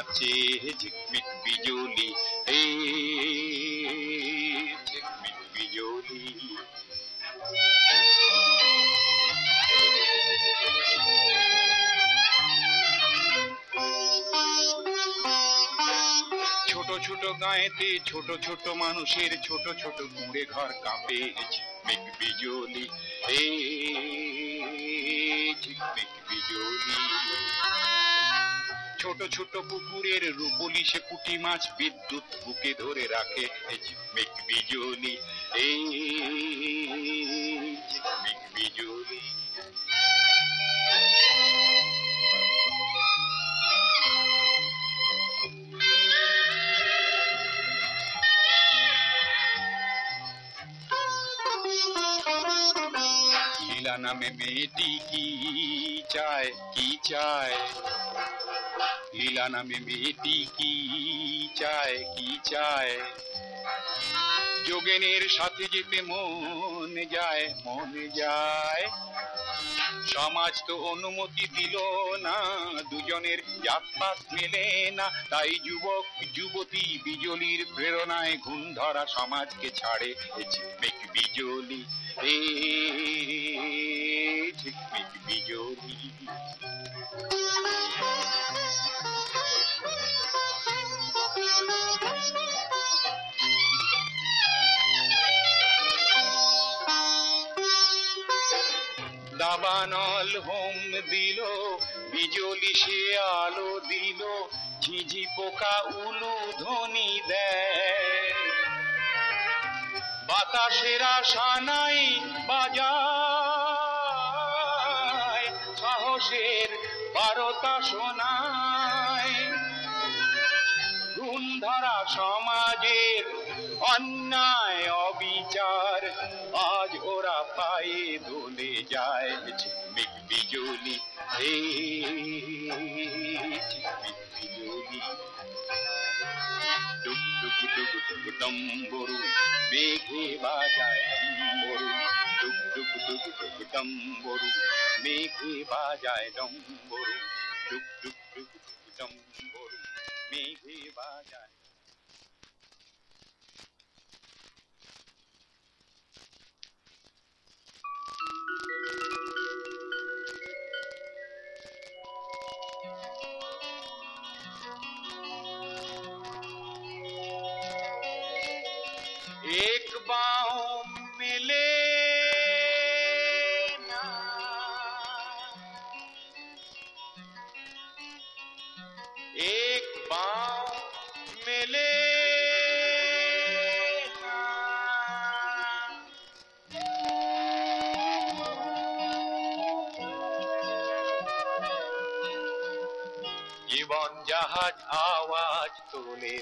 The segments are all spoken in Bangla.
নাচে ঝিকমিক বিজলি। হে, ঝিকমিক বিজলি। ছোট ছোট গায়েতে ছোট ছোট মানুষের ছোট ছোট কুঁড়ে ঘর কাঁপে ঝিকমিক বিজলি। হে, ঝিকমিক বিজলি। ছোট ছোট পুকুরের রূপলি সে পুঁটি মাছ বিদ্যুৎ বুকে ধরে রাখে। ঝিকমিক বিজলি এই ঝিকমিক বিজলি। নামে মেয়েটি কি? চায়, কি চায়? লীলা নামে মেয়েটি কি চায় কি চায়? যোগেনের সাথে যেতে মন যায় মন যায়। সমাজ তো অনুমতি দিল না, দুজনের জাতপাত মেলে না। তাই যুবক, যুবতী বিজলির প্রেরণায় ঘুণ ধরা সমাজকে ছাড়ে বিজলি। এ দাবানল হোম দিল, বিজলি সে আলো দিল, ঝিঝি পোকা উলু ধ্বনি দেয়। বাতাসেরা সানাই বাজায় সাহসের বারতা শোনায়। ধরা সমাজের অন্যায় অবিচার আজ ওরা পায়ে দোলে যায়। ঝিকমিক বিজলি, হে ঝিকমিক বিজলি। ডুব ডুব ডুব ডুব ডম্বরু মেঘে বাজায় ডম্বরু ডুব ডুব ডুব ডম্বরু মেঘে বাজায় ডম্বরু ডুব ডুব ডুব ডুব ডম্বরু মেঘে বাজায় জাহাজ আওয়াজ তোলে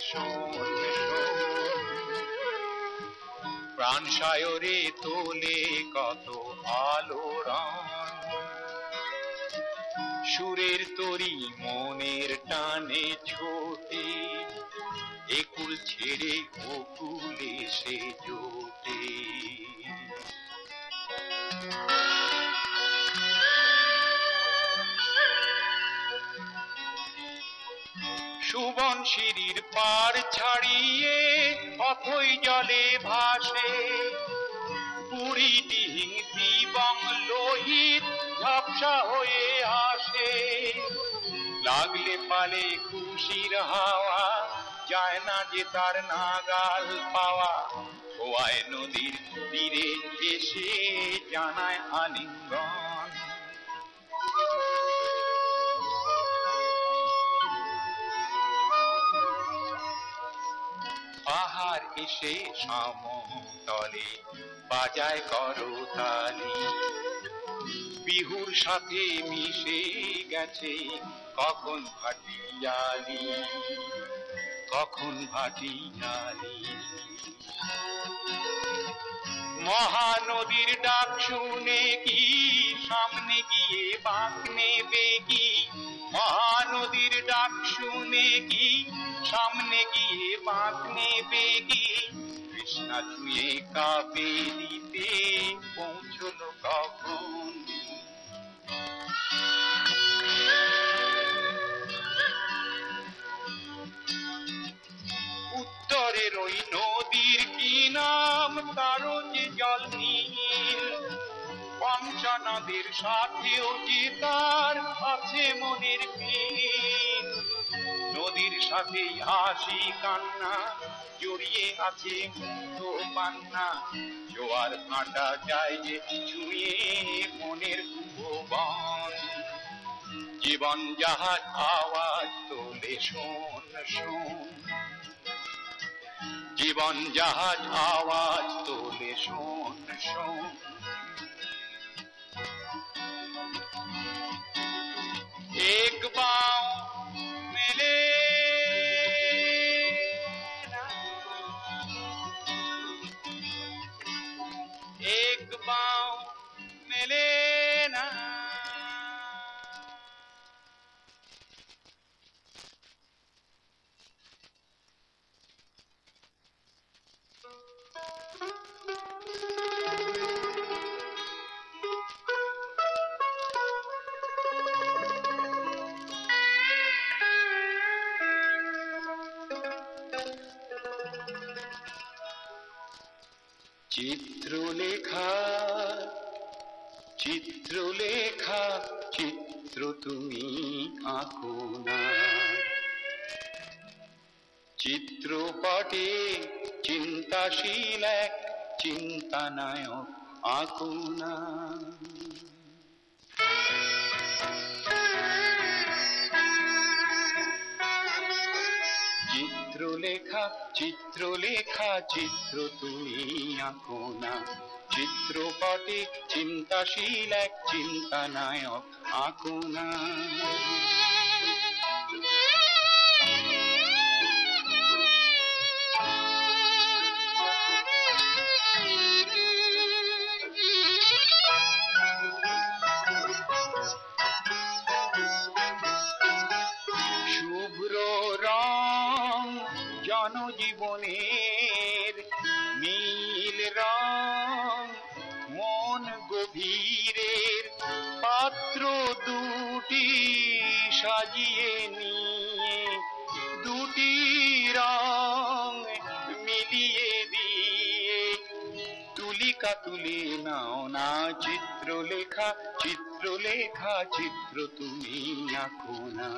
প্রাণ সায়রে তোলে কত আলোড়ন। সুরের তরি মনের টানে ছোটে একুল ছেড়ে ওকুল সে জোটে। সুবন সিঁড়ির পার ছাড়িয়ে অথই জলে ভাসে। পুরী ডিহিং দিবং লোহিত ঝাপসা হয়ে আসে। লাগলে পালে খুশির হাওয়া, যায় না যে তার নাগাল পাওয়া। খোয়ায় নদীর তীরে এসে জানায় আলিঙ্গন। পাহাড় সমতলে, বাজায় করতালি। বিহুর সাথে মিশে গেছে কখন ভাটিয়ালি কখন ভাটিয়ালি। মহানদীর ডাক শুনে কি, সামনে গিয়ে বাঁক নেবে কি? মহানদীর ডাক শুনে কি, সামনে গিয়ে বাঁক নেবে কি? তৃষ্ণা ছুঁয়ে কাপে দিতে পৌঁছলো কখন? উত্তরের ওই নদীর কি নাম তারও যে জল নীল পঞ্চানদের সাথেও যে তার আছে মনের নদীর সাথে হাসি, কান্না, জড়িয়ে আছে মুক্ত পান্না জোয়ার ভাটা যায় যে ছুঁয়ে মনের ভুবন জীবন জাহাজ আওয়াজ তোলে শোন শোন। জীবন জাহাজ আওয়াজ তোলে শোন শোন। ایک بار চিত্রপটে চিন্তাশীল এক চিন্তানায়ক আঁকো না চিত্রলেখা চিত্রলেখা, চিত্র তুমি আঁকো না চিত্রপটে চিন্তাশীল এক চিন্তানায়ক আঁকো না নীল রং, মন গভীরের পাত্র দুটি সাজিয়ে নিয়ে দুটি রং মিলিয়ে দিয়ে তুলিকা তুলে নাও না চিত্রলেখা চিত্রলেখা, চিত্র তুমি আঁকো না।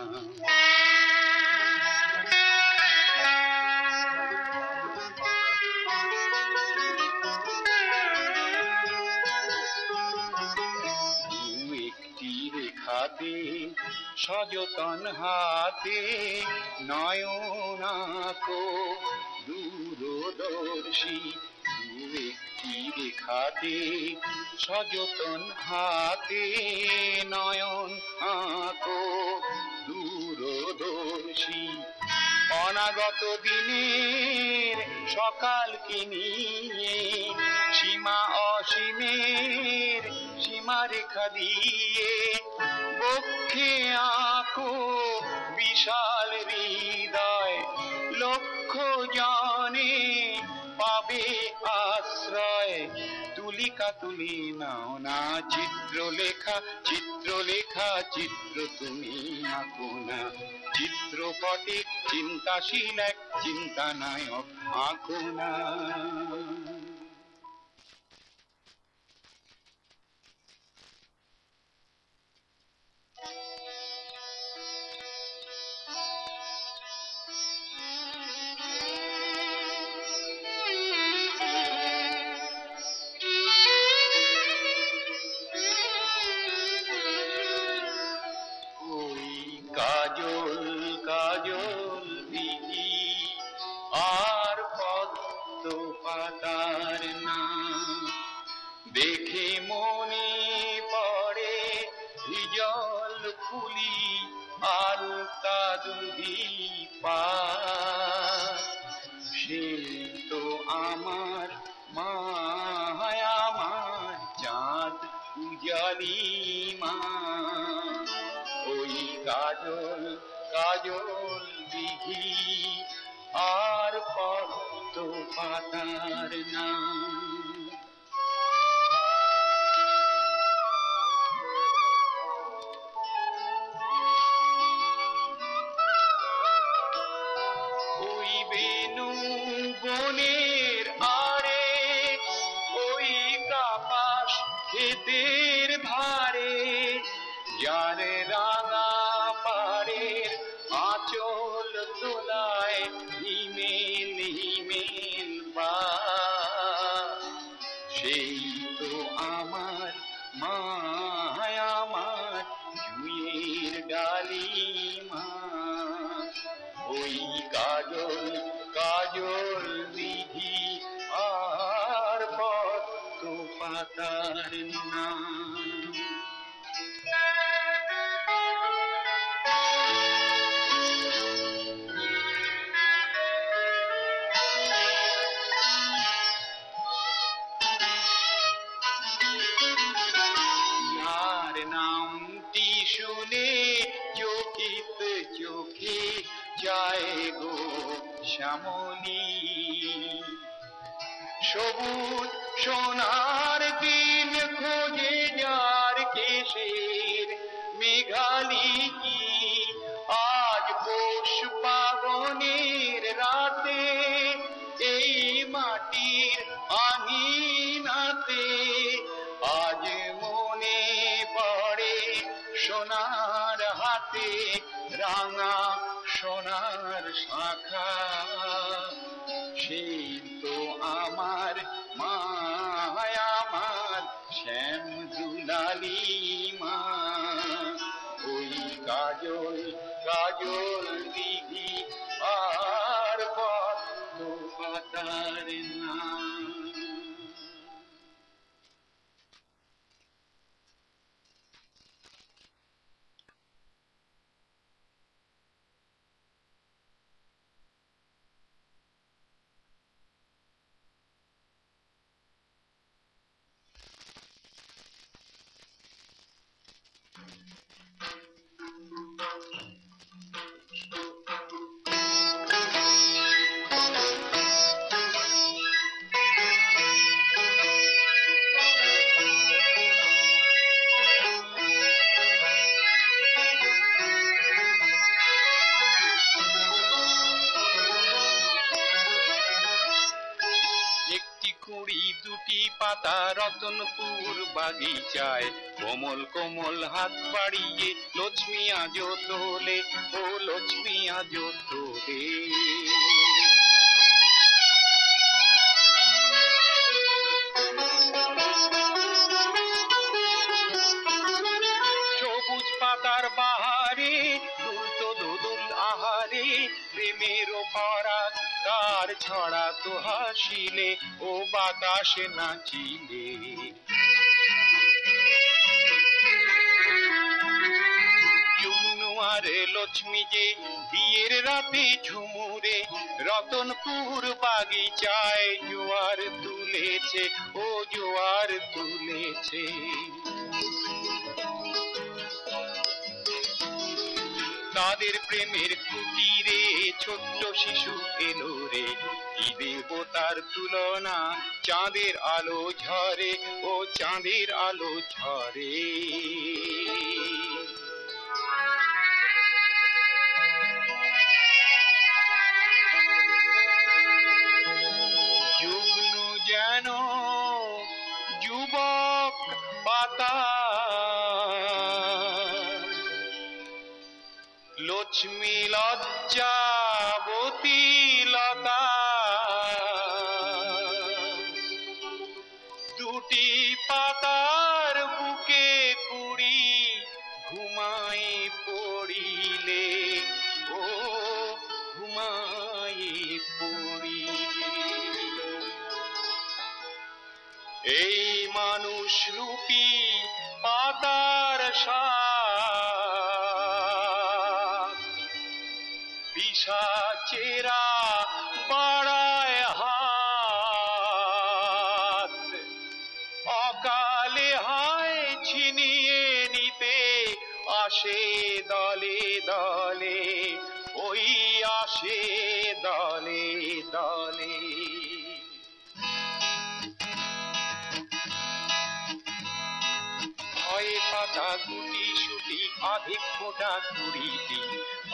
সযতন হাতে নয়নাকো দূরদর্শী একটি রেখাতে সযতন হাতে নয়ন আঁকো দূরদর্শী। অনাগত দিনের সকালকে নিয়ে সীমা অসীমের সীমারেখা দিয়ে বক্ষে আঁকো বিশাল হৃদয় লক্ষ জানে পাবে আশ্রয়। তুলিকা তুলি নাও না, চিত্রলেখা চিত্রলেখা, চিত্র তুমি আঁকো না। চিত্রপটে চিন্তাশীল এক চিন্তানায়ক আঁকো না। কাজল দিঘি আর পদ্ম পাতার নাম। মাটির আঙিনাতে আজ মনে পড়ে সোনার হাতে রাঙা রতনপুর বাগিচায়। কোমল কোমল হাত বাড়িয়ে লক্ষ্মী আজো তোলে, ও লক্ষ্মী আজো তোলে। সবুজ পাতার বাহারে দুলতো দোদুল আহারে, প্রেমের পরাগ তার ছড়া তো হাসিলে ও বাতাসে নাচিলে আর লক্ষ্মী যে বিয়ের রাতে ঝুমুরে, রতনপুর বাগিচায় জোয়ার তুলেছে, ও জোয়ার তুলেছে। তাদের প্রেমের কুটিরে ছোট্ট শিশু এলো রে। কি দেবতার তুলনা? চাঁদের আলো ঝরে, ও চাঁদের আলো ঝরে। যুগ্নু যেন যুবক পাতা লক্ষ্মী Raja. আসে দলে দলে, ওই আসে দলে দলে। ছয় পাতা গুটি সুটি, আধিক ফোটা কুড়িটি,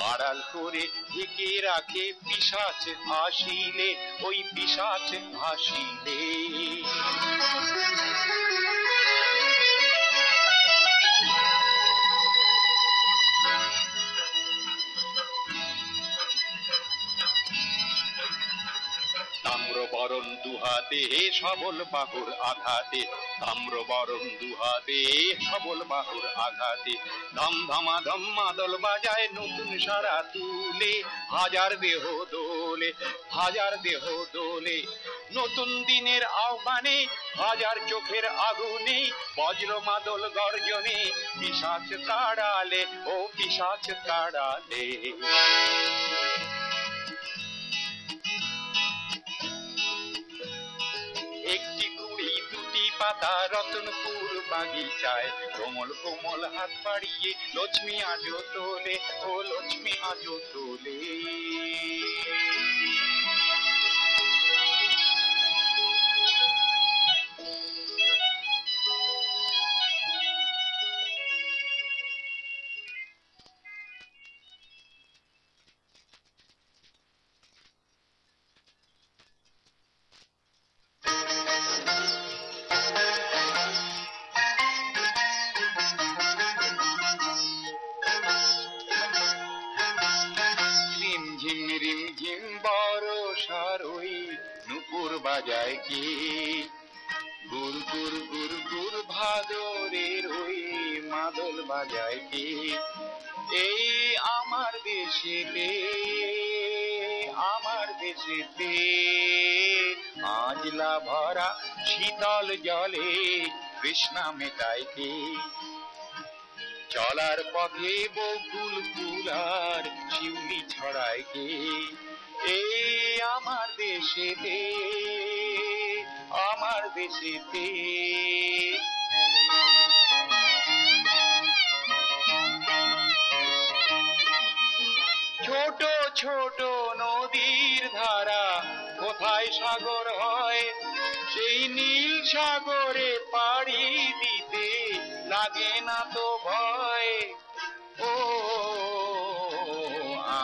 আড়াল করে ঢেকে রাখে পিসাচ হাসিলে ওই পিসাচ হাসিলে তাম্র বরণ দুহাতে সবল বাহুর আঘাতে। তাম্র বরণ দুহাতে সবল বাহুর আঘাতে। ধম ধমা ধম মাদল বাজায় নতুন সারা তুলে, হাজার দেহ দোলে, হাজার দেহ দোলে। নতুন দিনের আহ্বানে, হাজার চোখের আগুনে, বজ্র মাদল গর্জনে পিসাচ তাড়ালে, ও পিসাচ তাড়ালে। পাতা রতনপুর বাগিচায় কোমল কোমল হাত বাড়িয়ে লক্ষ্মী আজো তোলে ও লক্ষ্মী আজো তোলে। দেশেতে আজলা ভরা শীতল জলে কৃষ্ণা মেটায় কি চলার পথে বকুল ফুলার শিউলি ছড়ায় কে এই আমার দেশেতে আমার দেশেতে। ছোট ছোট নদীর ধারা, কোথায় সাগর হয়? সেই নীল সাগরে পাড়ি দিতে লাগে না তো ভয়। ও,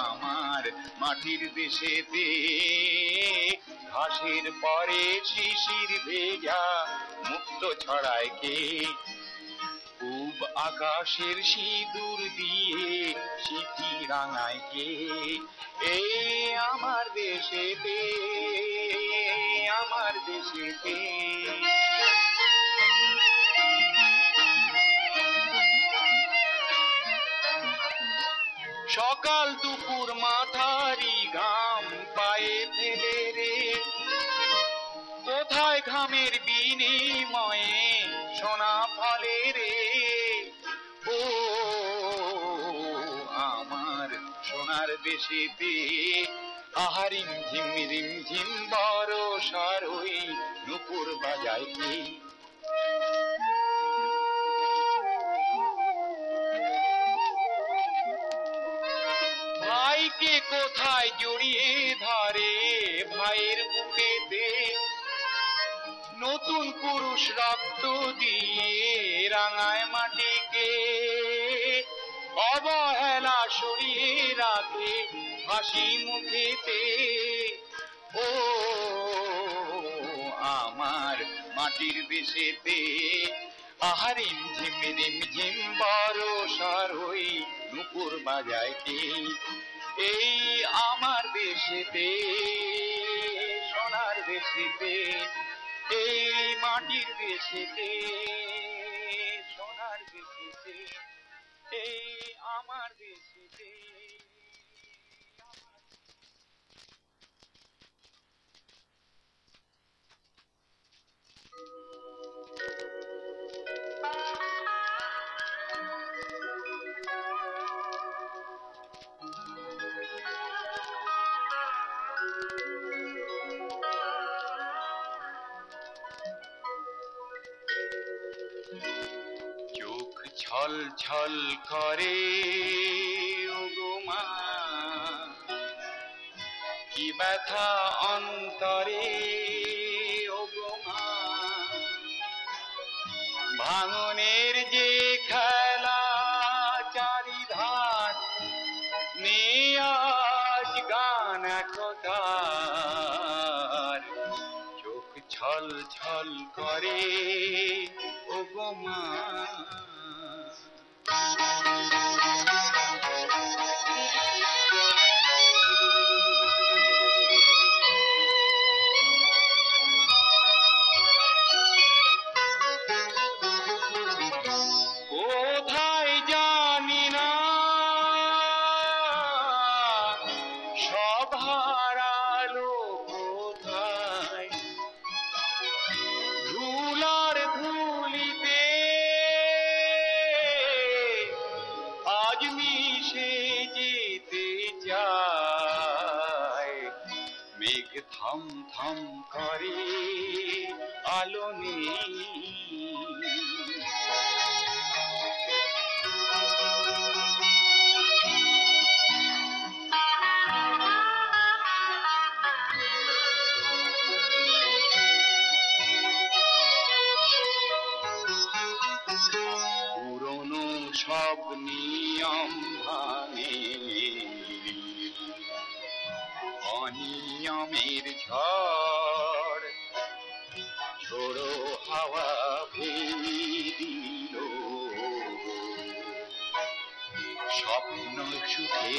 আমার মাটির দেশেতে ঘাসের পরে শিশির ভেজা মুক্ত ছড়ায় কে? আকাশের সিঁদুর দিয়ে সিঁথি রাঙায় কে? এই আমার দেশেতে আমার দেশেতে। সকাল দুপুর মাথারি সোনার আহারিম ঝিম রিম ঝিম বড় সারই নুপুর বাজায় ভাইকে কোথায় জড়িয়ে ধরে? ভাইয়ের বুকেতে নতুন পুরুষ রক্ত দিয়ে রাঙায় মাটিকে। অবহেলা সরিয়ে রাখে হাসি মুখেতে। ও আমার মাটির দেশেতে আহারিম ঝিম রিম ঝিম বড় সারই নুপুর বাজায় এই আমার দেশেতে সোনার দেশেতে এই মাটির দেশেতে সোনার দেশেতে এই আমার দেশেতে ছল ছল করে ওগোমা কি ব্যথা অন্তরে ওগোমা ভাঙনের যে খেলা চারিধার নিয়াজ গান কথা চোখ ছল ছল করে ওগোমা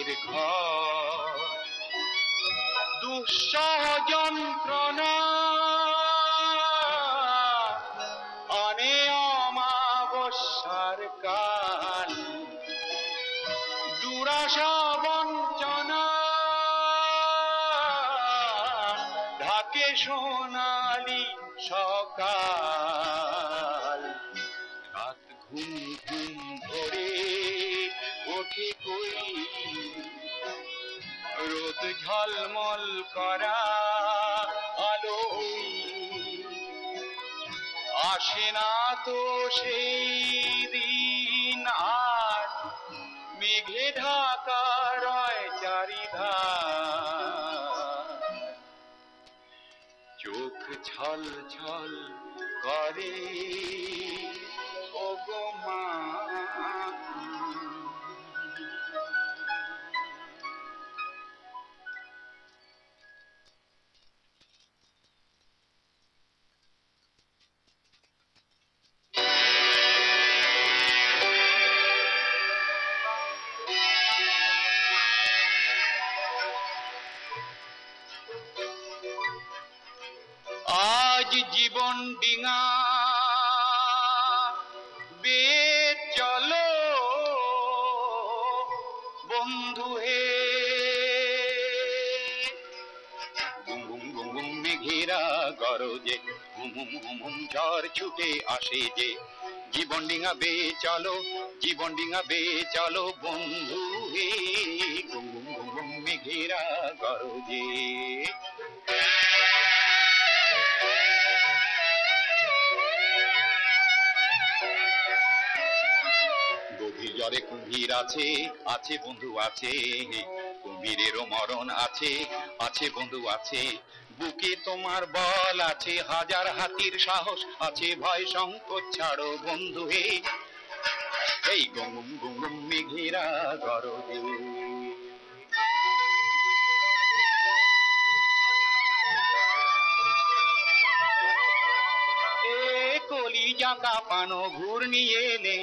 সুখের ঘর। দুঃসহ যন্ত্রণা অনে অমাবস্যার কাল। দুরাশা বঞ্চনা ঢাকে সোনালি সকাল। ঘুম ঝলমল করা আলো। আসে না তো সেই দিন আর মেঘে ঢাকা রয় চারিধার। চোখ ছল ছল করে ডিঙা বে চলো বন্ধু হে গুম গুম মেঘেরা গরজে হুম হুম হুম ঝড় ছুটে আসে যে জীবন ডিঙা বে চলো জীবন ডিঙা বে চলো বন্ধু হে গুম গুম গুম জলে কুম্ভীর আছে আছে বন্ধু আছে কুম্ভীরেরও মরণ আছে আছে বন্ধু আছে। বুকে তোমার বল আছে, হাজার হাতির সাহস আছে, ভয় সংকোচ ছাড়ো বন্ধু হে। এই গুম গুম মেঘেরা গরজে এ কলি জাকা পানো ঘূর্ণিয়ে এলে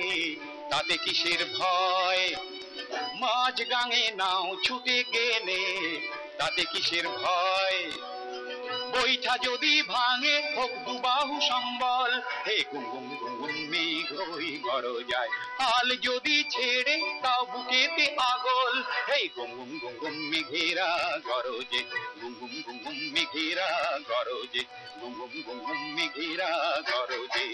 তাতে কিসের ভয়? মাঝ গাঙে নাও ছুটে গেলে, তাতে কিসের ভয়? বৈঠা যদি ভাঙে, হোক দুবাহু সম্বল। হে গুম গুম মেঘ গড় যায় হাল যদি ছেড়ে, তাও বুকেতে আগল। হে গুম গুম মেঘেরা গরজে গুম গুম মেঘেরা গরজে গুম গুম মেঘেরা গরজে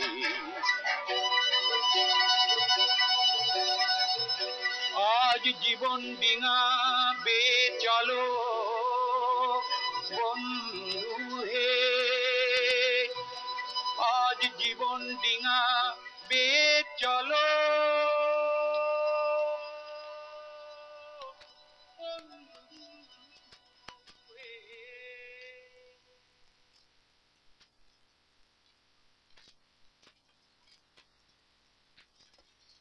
আজ জীবন ডিঙা বে চলো বন্ধু হে। আজ জীবন ডিঙা বে চলো